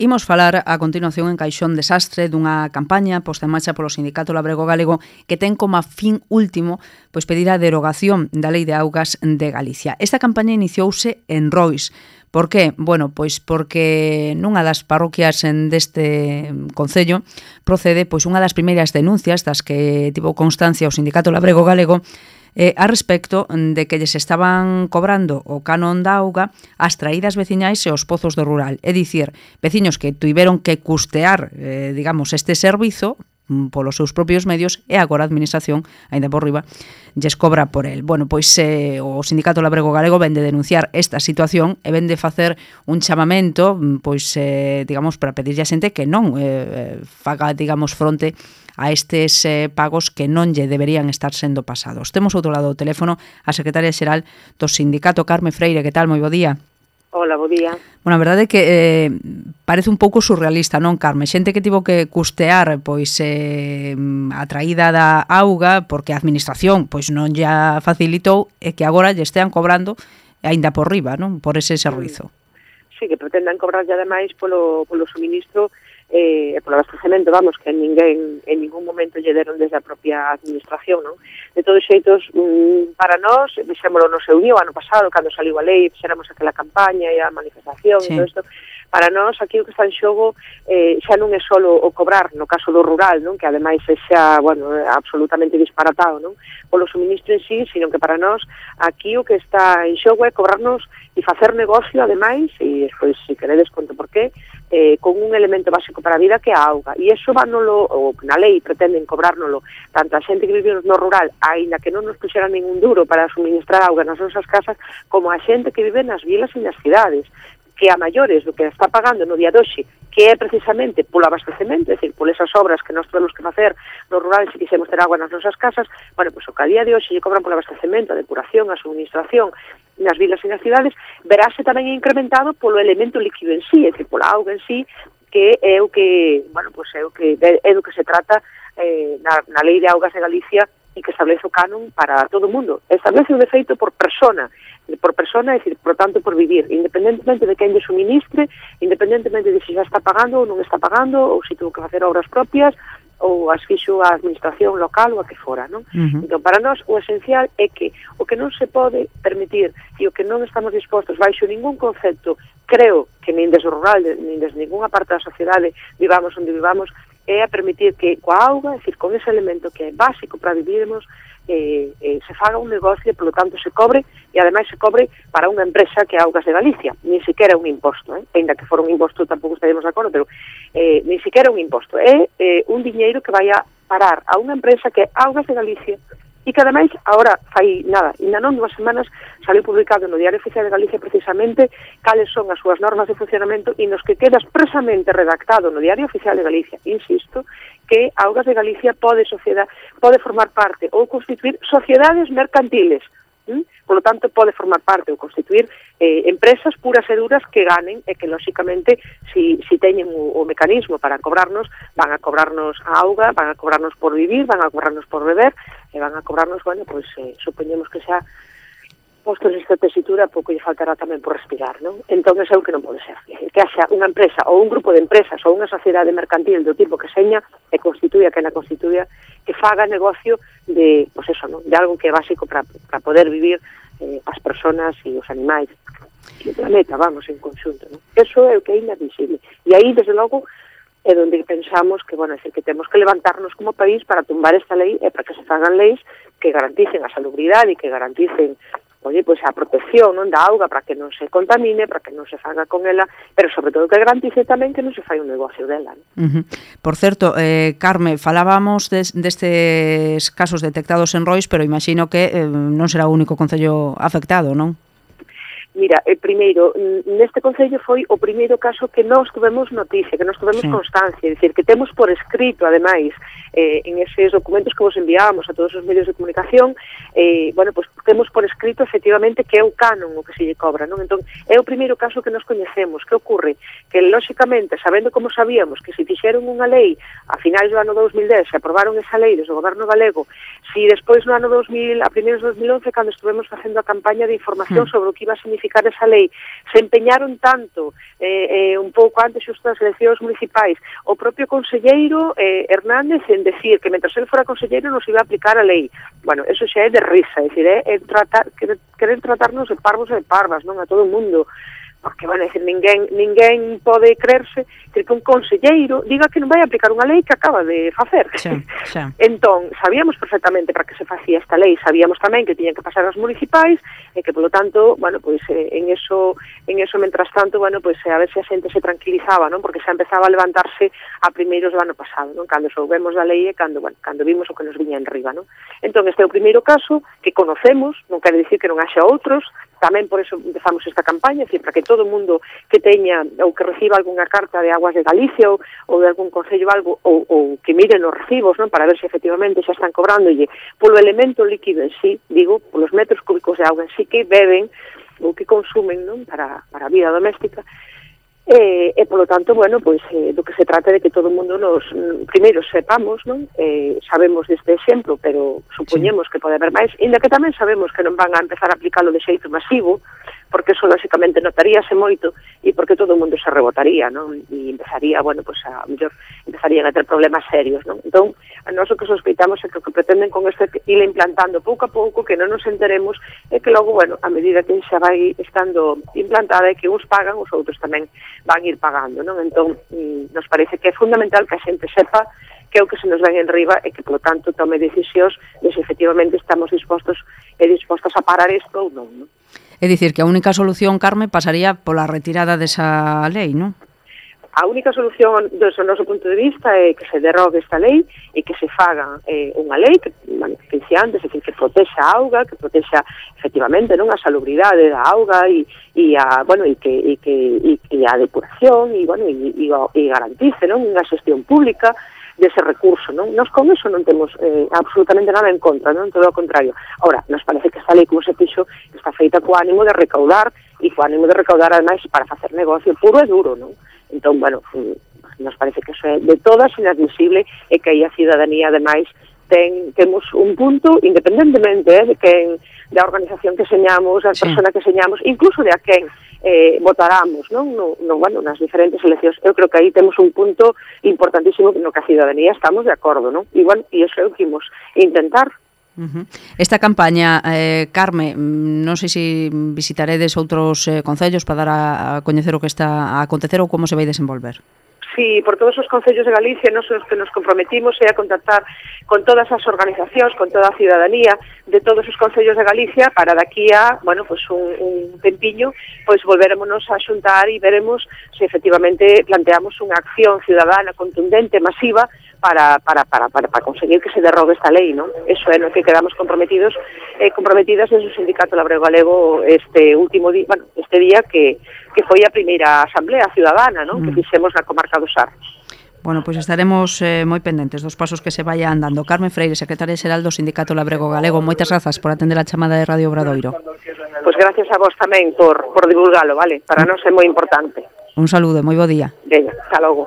Imos falar a continuación en Caixón Desastre dunha campaña posta en marcha polo Sindicato Labrego Galego que ten como fin último pois pedir a derogación da Lei de Augas de Galicia. Esta campaña iniciouse en Rois. Por que? Bueno, pois porque nunha das parroquias en deste concello procede pois unha das primeiras denuncias das que tivo constancia o Sindicato Labrego Galego eh, a respecto de que lles estaban cobrando o canon da auga as traídas veciñais e os pozos do rural. É dicir, veciños que tuiveron que custear, eh, digamos, este servizo Mm, polos seus propios medios e agora a administración, aínda por riba, lles cobra por el. Bueno, pois eh, o Sindicato Labrego Galego vende denunciar esta situación e vende facer un chamamento, mm, pois eh, digamos para pedirlle a xente que non eh, eh, faga, digamos, fronte a estes eh, pagos que non lle deberían estar sendo pasados. Temos outro lado do teléfono a secretaria xeral do sindicato Carme Freire, que tal? Moi bo día. Ola, bo día. Bueno, a verdade é que eh, parece un pouco surrealista, non, Carme? Xente que tivo que custear pois eh, a traída da auga porque a administración pois non ya facilitou e que agora lle estean cobrando aínda por riba, non? Por ese servizo. Sí, que pretendan cobrarlle ademais polo, polo suministro eh, e polo abastecemento, vamos, que ninguén en ningún momento lle deron desde a propia administración, non? De todos xeitos, mm, para nós, dixémolo no seu día, o ano pasado, cando saliu a lei, fixéramos aquela campaña e a manifestación sí. e todo isto, Para nós, aquí o que está en xogo eh, xa non é só o cobrar, no caso do rural, non? que ademais é xa, bueno, absolutamente disparatado, non? polo suministro en sí, sino que para nós aquí o que está en xogo é cobrarnos e facer negocio, ademais, e despois, se queredes, conto por qué, eh, con un elemento básico para a vida que é a auga. E iso vanolo, ou na lei pretenden cobrárnolo, tanto a xente que vive no rural, aínda que non nos puxeran ningún duro para suministrar auga nas nosas casas, como a xente que vive nas vilas e nas cidades que a maiores do que está pagando no día de hoxe, que é precisamente polo abastecemento, é dicir, por esas obras que nós temos que facer no rural se quisemos ter agua nas nosas casas, bueno, pois o que a día de hoxe lle cobran polo abastecemento, a depuración, a subministración nas vilas e nas cidades, verase tamén incrementado polo elemento líquido en sí, é dicir, pola auga en sí, que é o que, bueno, pois é o que, é do que se trata eh, na, na lei de augas de Galicia e que establece o canon para todo o mundo. Establece o defeito por persona, por persona, é dicir, por tanto, por vivir, independentemente de quen lle suministre, independentemente de se xa está pagando ou non está pagando, ou se tuvo que facer obras propias, ou as fixo a administración local ou a que fora, non? Uh -huh. Entón, para nós, o esencial é que o que non se pode permitir e o que non estamos dispostos baixo ningún concepto, creo que nin desde o rural, nin desde ninguna parte da sociedade, vivamos onde vivamos, é a permitir que coa auga, é dicir, con ese elemento que é básico para vivirmos, eh, eh, se faga un negocio e, polo tanto, se cobre, e ademais se cobre para unha empresa que é Augas de Galicia, nin siquiera un imposto, eh? ainda que for un imposto tampouco estaremos de acordo, pero eh, nin siquiera un imposto, é eh, un diñeiro que vai a parar a unha empresa que é Augas de Galicia, E que ademais, agora fai nada, ainda non dúas semanas, saliu publicado no Diario Oficial de Galicia precisamente cales son as súas normas de funcionamento e nos que queda expresamente redactado no Diario Oficial de Galicia, insisto, que Augas de Galicia pode, sociedade, pode formar parte ou constituir sociedades mercantiles, ¿Mm? Por lo tanto, pode formar parte ou constituir eh, empresas puras e duras que ganen e que, lóxicamente, si, si teñen o, o mecanismo para cobrarnos, van a cobrarnos a auga, van a cobrarnos por vivir, van a cobrarnos por beber, e van a cobrarnos, bueno, pois pues, eh, supoñemos que xa postos que tesitura pouco lle faltará tamén por respirar, non? Entón, é o que non pode ser. Que haxa unha empresa ou un grupo de empresas ou unha sociedade mercantil do tipo que seña e constituya que na constituya que faga negocio de, pois eso, non? de algo que é básico para poder vivir eh, as personas e os animais e o planeta, vamos, en conxunto. Non? Eso é o que é inadmisible. E aí, desde logo, é onde pensamos que, bueno, é decir, que temos que levantarnos como país para tumbar esta lei e para que se fagan leis que garanticen a salubridade e que garanticen oye, pois a protección non da auga para que non se contamine, para que non se faga con ela, pero sobre todo que garantice tamén que non se fai un negocio dela. Non? Uh -huh. Por certo, eh, Carme, falábamos des, destes casos detectados en Rois, pero imagino que eh, non será o único concello afectado, non? Mira, eh, primeiro, mm, neste Concello foi o primeiro caso que nós tuvemos noticia, que nós tuvemos sí. constancia, é dicir, que temos por escrito, ademais, eh, en eses documentos que vos enviamos a todos os medios de comunicación, eh, bueno, pues, temos por escrito, efectivamente, que é o canon o que se lle cobra, non? Entón, é o primeiro caso que nos coñecemos. Que ocorre? Que, lóxicamente, sabendo como sabíamos que se fixeron unha lei a finais do ano 2010, se aprobaron esa lei desde o goberno galego, si despois no ano 2000, a primeiros 2011, cando estuvemos facendo a campaña de información mm. sobre o que iba a significar modificar esa lei, se empeñaron tanto eh, eh, un pouco antes xusto das eleccións municipais. O propio conselleiro eh, Hernández en decir que mentre el fora conselleiro nos iba a aplicar a lei. Bueno, eso xa é de risa, é dicir, eh, é, é tratar, querer, querer tratarnos de parvos e de parvas, non a todo o mundo porque, bueno, decir, ninguén, ninguén pode creerse que un conselleiro diga que non vai aplicar unha lei que acaba de facer. Xa, xa. entón, sabíamos perfectamente para que se facía esta lei, sabíamos tamén que tiñan que pasar as municipais e que, polo tanto, bueno, pois eh, en eso, en eso mentras tanto, bueno, pois eh, a ver se a xente se tranquilizaba, non? Porque xa empezaba a levantarse a primeiros do ano pasado, non? Cando soubemos da lei e cando, bueno, cando vimos o que nos viña en riba, non? Entón, este é o primeiro caso que conocemos, non quere dicir que non haxa outros, Tamén por eso empezamos esta campaña, decir, para que todo o mundo que teña ou que reciba algunha carta de Aguas de Galicia ou, ou de algún concello algo ou, ou que miren os recibos, non, para ver se efectivamente xa están cobrándolle polo elemento líquido en sí, digo, polos metros cúbicos de auga en sí que beben ou que consumen, non, para para a vida doméstica, E, e polo tanto, bueno, pois eh, do que se trata de que todo o mundo nos mm, primeiro sepamos, non? Eh, sabemos deste exemplo, pero supoñemos sí. que pode haber máis, inda que tamén sabemos que non van a empezar a aplicalo de xeito masivo, porque eso lógicamente notaríase moito e porque todo o mundo se rebotaría, non? E empezaría, bueno, pues a mellor empezarían a ter problemas serios, non? Entón, a nós o que sospeitamos é que o que pretenden con este ir implantando pouco a pouco, que non nos enteremos, é que logo, bueno, a medida que xa vai estando implantada é que uns pagan, os outros tamén van ir pagando, non? Entón, mm, nos parece que é fundamental que a xente sepa que é o que se nos ven en riba e que, polo tanto, tome decisións de se efectivamente estamos dispostos e dispostas a parar isto ou non. non? É dicir, que a única solución, Carme, pasaría pola retirada desa lei, non? A única solución do noso punto de vista é que se derrogue esta lei e que se faga eh, unha lei que, bueno, que antes, que, que protexa a auga, que protexa efectivamente non a salubridade da auga e, e a, bueno, e que, e que, e, e a depuración e, bueno, e, e, e garantice non unha xestión pública dese recurso, non? Nos con eso non temos eh, absolutamente nada en contra, non? Todo o contrario. Ahora, nos parece que esta lei, como se fixo, está feita co ánimo de recaudar e co ánimo de recaudar, ademais, para facer negocio puro e duro, non? Entón, bueno, mm, nos parece que eso é de todas inadmisible e que aí a cidadanía, ademais, ten, temos un punto, independentemente eh, de quen, da organización que señamos, da sí. persona que señamos, incluso de a quen eh, votaramos non? No, no, bueno, nas diferentes eleccións. Eu creo que aí temos un punto importantísimo no que a ciudadanía estamos de acordo. Non? E, bueno, e iso é o que imos intentar. Esta campaña, eh, Carme, mm, non sei se visitaredes outros eh, concellos para dar a, a coñecer o que está a acontecer ou como se vai desenvolver e por todos os concellos de Galicia nos os que nos comprometimos é a contactar con todas as organizacións, con toda a ciudadanía de todos os concellos de Galicia para daqui a, bueno, pues un, un tempiño, pois pues volverémonos a xuntar e veremos se efectivamente planteamos unha acción ciudadana contundente, masiva, para, para, para, para, para conseguir que se derrogue esta lei, non? Eso é no que quedamos comprometidos, eh, comprometidas en o Sindicato Labrego Galego este último día, bueno, este día que, que foi a primeira asamblea ciudadana, non? Mm. Que fixemos na comarca dos Arros. Bueno, pois pues estaremos eh, moi pendentes dos pasos que se vayan dando. Carmen Freire, secretaria xeral do Sindicato Labrego Galego, moitas grazas por atender a chamada de Radio Obradoiro. Pois pues gracias a vos tamén por, por divulgalo, vale? Para mm. nós é moi importante. Un saludo, moi bo día. Veña, hasta logo.